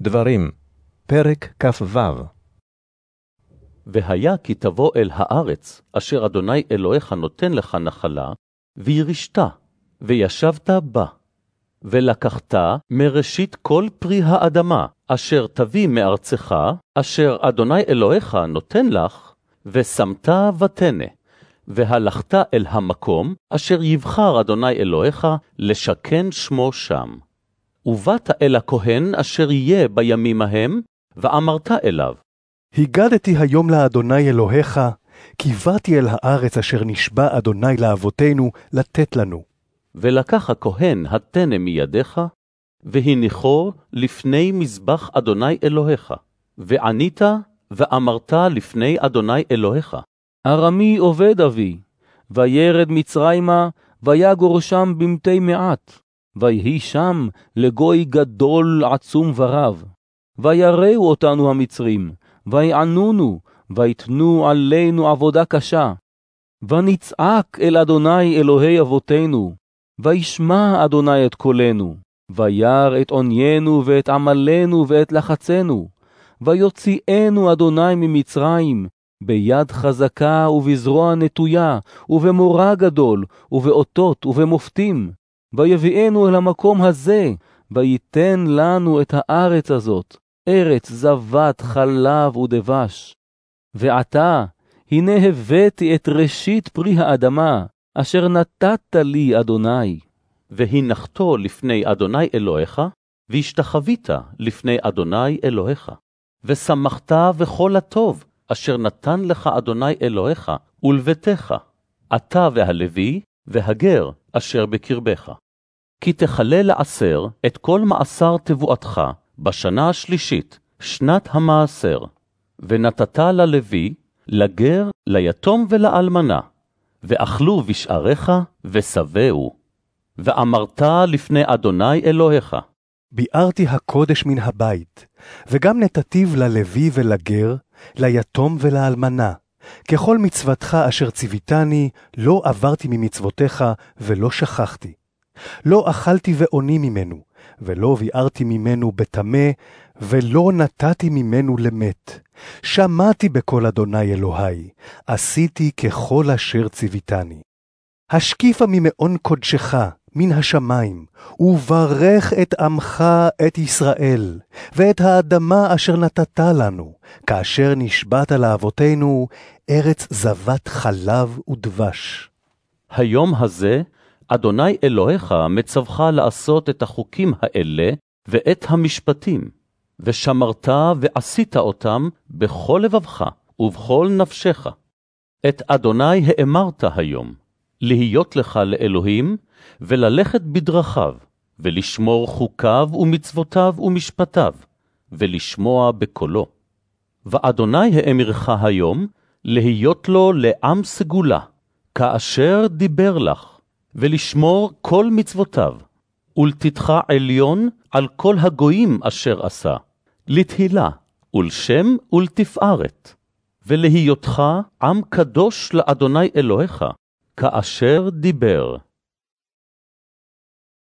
דברים, פרק כ"ו והיה כי תבוא אל הארץ, אשר אדוני אלוהיך נותן לך נחלה, וירשת, וישבת בה. ולקחת מראשית כל פרי האדמה, אשר תביא מארצך, אשר אדוני אלוהיך נותן לך, ושמת ותנה. והלכת אל המקום, אשר יבחר אדוני אלוהיך, לשכן שמו שם. ובאת אל הכהן אשר יהיה בימים ההם, ואמרת אליו, הגדתי היום לאדוני אלוהיך, כי באתי אל הארץ אשר נשבע אדוני לאבותינו לתת לנו. ולקח הכהן התנא מידיך, והניחו לפני מזבח אדוני אלוהיך, וענית ואמרת לפני אדוני אלוהיך, ארמי עובד אבי, וירד מצרימה, ויגור שם במתי מעט, ויהי שם לגוי גדול עצום ורב. ויראו אותנו המצרים, ויענונו, ויתנו עלינו עבודה קשה. ונצעק אל אדוני אלוהי אבותינו, וישמע אדוני את קולנו, וירא את עוניינו ואת עמלנו ואת לחצנו, ויוציאנו אדוני ממצרים, ביד חזקה ובזרוע נטויה, ובמורא גדול, ובאותות ובמופתים, ויביאנו אל המקום הזה, ויתן לנו את הארץ הזאת, ארץ זבת חלב ודבש. ועתה, הנה הבאתי את ראשית פרי האדמה, אשר נתת לי, אדוני. והנחתו לפני אדוני אלוהיך, והשתחווית לפני אדוני אלוהיך. ושמחת בכל הטוב, אשר נתן לך אדוני אלוהיך, ולביתך, אתה והלוי, והגר אשר בקרבך. כי תכלה לעשר את כל מעשר תבואתך בשנה השלישית, שנת המעשר, ונתת ללוי, לגר, ליתום ולאלמנה, ואכלו בשעריך ושבעו. ואמרת לפני אדוני אלוהיך, ביערתי הקודש מן הבית, וגם נתתיו ללוי ולגר, ליתום ולאלמנה. ככל מצוותך אשר ציוויתני, לא עברתי ממצוותיך ולא שכחתי. לא אכלתי ועוני ממנו, ולא ביערתי ממנו בטמא, ולא נתתי ממנו למת. שמעתי בקול אדוני אלוהי, עשיתי ככל אשר ציוויתני. השקיפה ממעון קודשך, מן השמיים, וברך את עמך, את ישראל, ואת האדמה אשר נתת לנו, כאשר נשבעת לאבותינו, ארץ זבת חלב ודבש. היום הזה אדוני אלוהיך מצווך לעשות את החוקים האלה ואת המשפטים, ושמרת ועשית אותם בכל לבבך ובכל נפשך. את אדוני האמרת היום, להיות לך לאלוהים, וללכת בדרכיו, ולשמור חוקיו ומצוותיו ומשפטיו, ולשמוע בקולו. ואדוני האמרך היום, להיות לו לעם סגולה, כאשר דיבר לך. ולשמור כל מצוותיו, ולתתך עליון על כל הגויים אשר עשה, לתהילה, ולשם ולתפארת, ולהיותך עם קדוש לאדוני אלוהיך, כאשר דיבר.